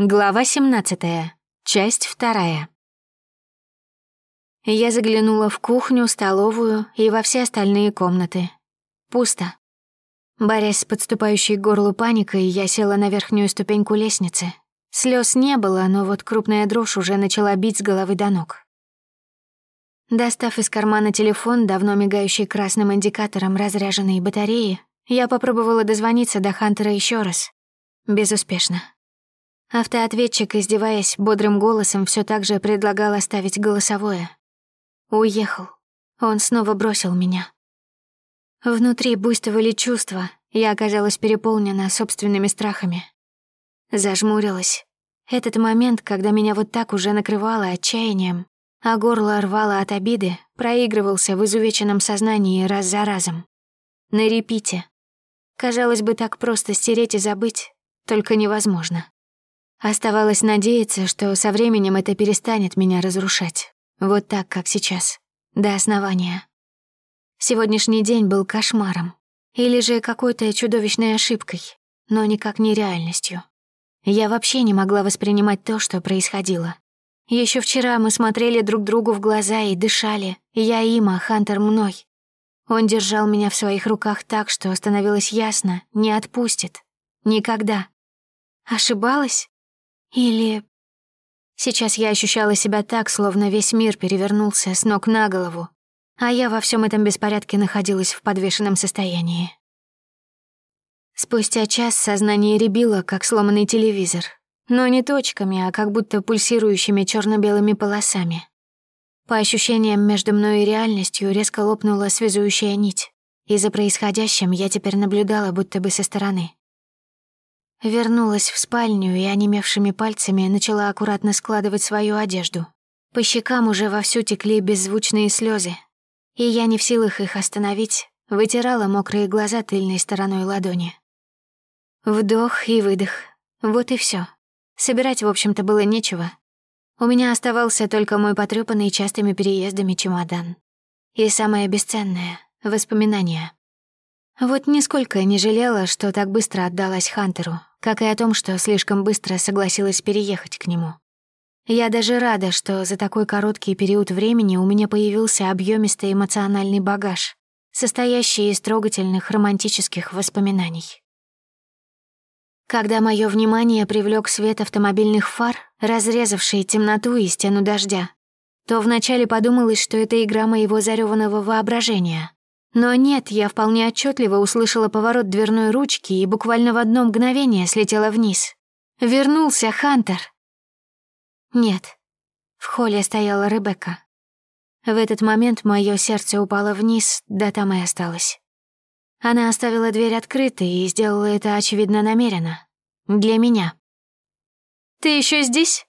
Глава 17. Часть 2. Я заглянула в кухню, столовую и во все остальные комнаты. Пусто. Борясь с подступающей к горлу паникой, я села на верхнюю ступеньку лестницы. Слез не было, но вот крупная дрожь уже начала бить с головы до ног. Достав из кармана телефон, давно мигающий красным индикатором разряженной батареи, я попробовала дозвониться до Хантера еще раз. Безуспешно. Автоответчик, издеваясь бодрым голосом, все так же предлагал оставить голосовое. Уехал. Он снова бросил меня. Внутри буйствовали чувства, я оказалась переполнена собственными страхами. Зажмурилась. Этот момент, когда меня вот так уже накрывало отчаянием, а горло рвало от обиды, проигрывался в изувеченном сознании раз за разом. На репите. Казалось бы, так просто стереть и забыть, только невозможно. Оставалось надеяться, что со временем это перестанет меня разрушать. Вот так, как сейчас. До основания. Сегодняшний день был кошмаром. Или же какой-то чудовищной ошибкой, но никак не реальностью. Я вообще не могла воспринимать то, что происходило. Еще вчера мы смотрели друг другу в глаза и дышали. Я им, а Хантер мной. Он держал меня в своих руках так, что становилось ясно, не отпустит. Никогда. Ошибалась? Или... Сейчас я ощущала себя так, словно весь мир перевернулся с ног на голову, а я во всем этом беспорядке находилась в подвешенном состоянии. Спустя час сознание ребило, как сломанный телевизор, но не точками, а как будто пульсирующими черно белыми полосами. По ощущениям между мной и реальностью резко лопнула связующая нить, и за происходящим я теперь наблюдала будто бы со стороны. Вернулась в спальню и онемевшими пальцами начала аккуратно складывать свою одежду. По щекам уже вовсю текли беззвучные слезы, и я не в силах их остановить, вытирала мокрые глаза тыльной стороной ладони. Вдох и выдох. Вот и все. Собирать, в общем-то, было нечего. У меня оставался только мой потрёпанный частыми переездами чемодан. И самое бесценное — воспоминания. Вот нисколько не жалела, что так быстро отдалась Хантеру, как и о том, что слишком быстро согласилась переехать к нему. Я даже рада, что за такой короткий период времени у меня появился объемистый эмоциональный багаж, состоящий из трогательных романтических воспоминаний. Когда мое внимание привлек свет автомобильных фар, разрезавший темноту и стену дождя, то вначале подумалось, что это игра моего зареванного воображения. Но нет, я вполне отчетливо услышала поворот дверной ручки и буквально в одно мгновение слетела вниз. Вернулся Хантер. Нет. В холле стояла Ребекка. В этот момент мое сердце упало вниз, да там и осталось. Она оставила дверь открытой и сделала это, очевидно, намеренно. Для меня. «Ты еще здесь?»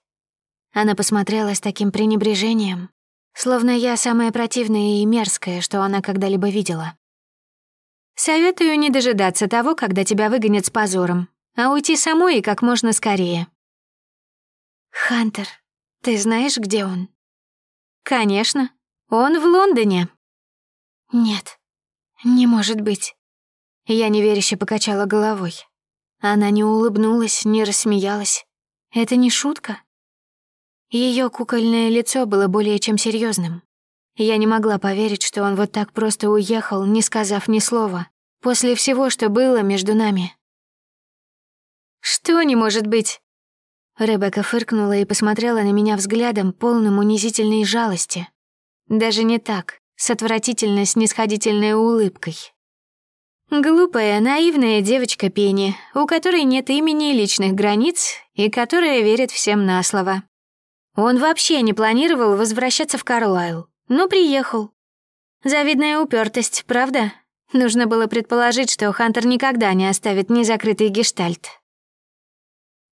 Она посмотрела с таким пренебрежением, Словно я самое противное и мерзкое, что она когда-либо видела. Советую не дожидаться того, когда тебя выгонят с позором, а уйти самой и как можно скорее. Хантер, ты знаешь, где он? Конечно. Он в Лондоне. Нет, не может быть. Я неверяще покачала головой. Она не улыбнулась, не рассмеялась. Это не шутка? Ее кукольное лицо было более чем серьезным. Я не могла поверить, что он вот так просто уехал, не сказав ни слова, после всего, что было между нами. «Что не может быть?» Ребекка фыркнула и посмотрела на меня взглядом, полным унизительной жалости. Даже не так, с отвратительно снисходительной улыбкой. Глупая, наивная девочка Пенни, у которой нет имени и личных границ, и которая верит всем на слово. Он вообще не планировал возвращаться в Карлайл, но приехал. Завидная упертость, правда? Нужно было предположить, что Хантер никогда не оставит незакрытый гештальт.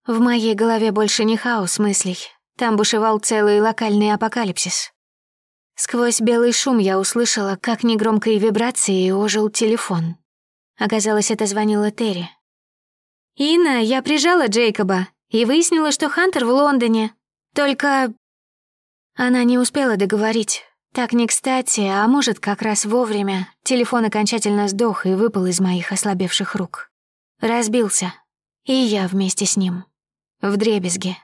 В моей голове больше не хаос мыслей. Там бушевал целый локальный апокалипсис. Сквозь белый шум я услышала, как негромкой вибрацией ожил телефон. Оказалось, это звонила Терри. «Инна, я прижала Джейкоба и выяснила, что Хантер в Лондоне. Только...» Она не успела договорить. Так не кстати, а может, как раз вовремя, телефон окончательно сдох и выпал из моих ослабевших рук. Разбился. И я вместе с ним. вдребезги.